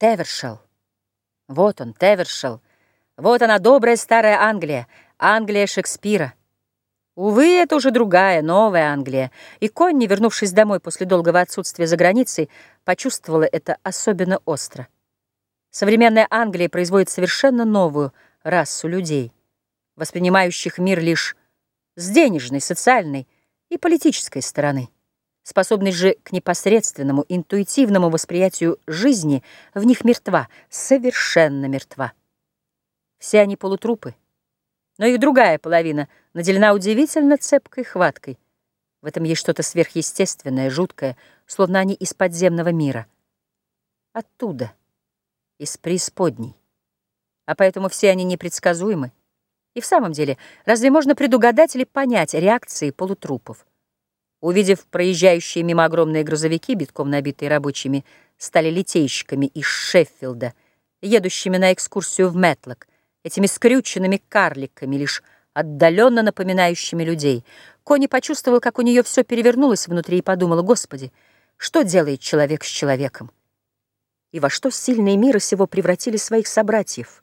Тевершел. Вот он, Тевершел. Вот она, добрая старая Англия, Англия Шекспира. Увы, это уже другая, новая Англия. И Конни, вернувшись домой после долгого отсутствия за границей, почувствовала это особенно остро. Современная Англия производит совершенно новую расу людей, воспринимающих мир лишь с денежной, социальной и политической стороны. Способность же к непосредственному, интуитивному восприятию жизни в них мертва, совершенно мертва. Все они полутрупы, но их другая половина наделена удивительно цепкой хваткой. В этом есть что-то сверхъестественное, жуткое, словно они из подземного мира. Оттуда, из преисподней. А поэтому все они непредсказуемы. И в самом деле, разве можно предугадать или понять реакции полутрупов? Увидев проезжающие мимо огромные грузовики, битком набитые рабочими, стали литейщиками из Шеффилда, едущими на экскурсию в Мэтлок, этими скрюченными карликами, лишь отдаленно напоминающими людей. Кони почувствовал, как у нее все перевернулось внутри и подумала, «Господи, что делает человек с человеком?» И во что сильные мира сего превратили своих собратьев?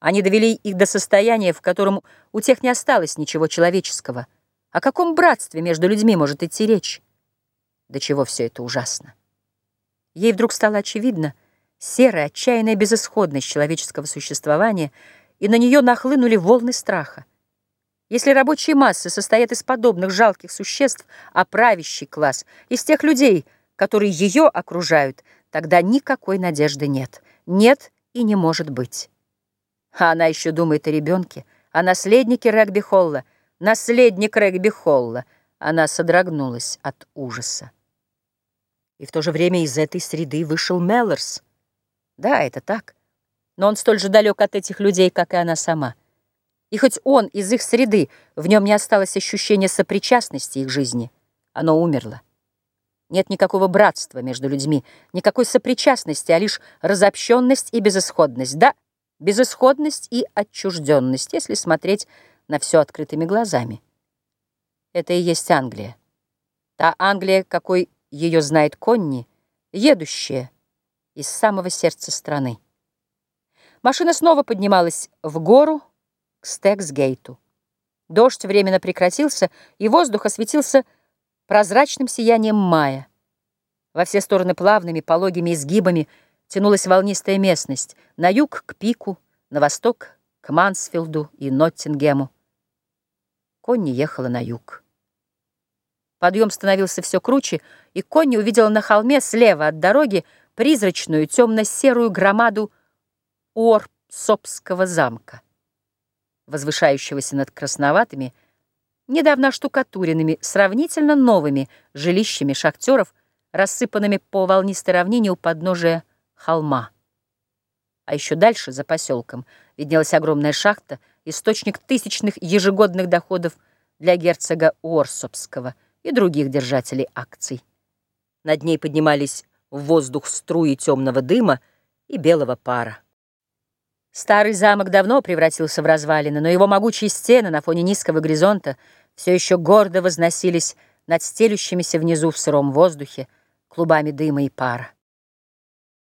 Они довели их до состояния, в котором у тех не осталось ничего человеческого — о каком братстве между людьми может идти речь? До чего все это ужасно? Ей вдруг стало очевидно серая, отчаянная безысходность человеческого существования, и на нее нахлынули волны страха. Если рабочие массы состоят из подобных жалких существ, а правящий класс — из тех людей, которые ее окружают, тогда никакой надежды нет. Нет и не может быть. А она еще думает о ребенке, о наследнике регби-холла — наследник Регби Холла. Она содрогнулась от ужаса. И в то же время из этой среды вышел Меллорс. Да, это так. Но он столь же далек от этих людей, как и она сама. И хоть он из их среды, в нем не осталось ощущения сопричастности их жизни. Оно умерло. Нет никакого братства между людьми, никакой сопричастности, а лишь разобщенность и безысходность. Да, безысходность и отчужденность, если смотреть на все открытыми глазами. Это и есть Англия. Та Англия, какой ее знает Конни, едущая из самого сердца страны. Машина снова поднималась в гору к Стексгейту. Дождь временно прекратился, и воздух осветился прозрачным сиянием мая. Во все стороны плавными, пологими изгибами тянулась волнистая местность, на юг к Пику, на восток к Мансфилду и Ноттингему. Конни ехала на юг. Подъем становился все круче, и Конни увидела на холме слева от дороги призрачную темно-серую громаду Орпсопского замка, возвышающегося над красноватыми, недавно штукатуренными, сравнительно новыми жилищами шахтеров, рассыпанными по волнистой равнине у подножия холма. А еще дальше, за поселком, виднелась огромная шахта, источник тысячных ежегодных доходов для герцога Уорсопского и других держателей акций. Над ней поднимались в воздух струи темного дыма и белого пара. Старый замок давно превратился в развалины, но его могучие стены на фоне низкого горизонта все еще гордо возносились над стелющимися внизу в сыром воздухе клубами дыма и пара.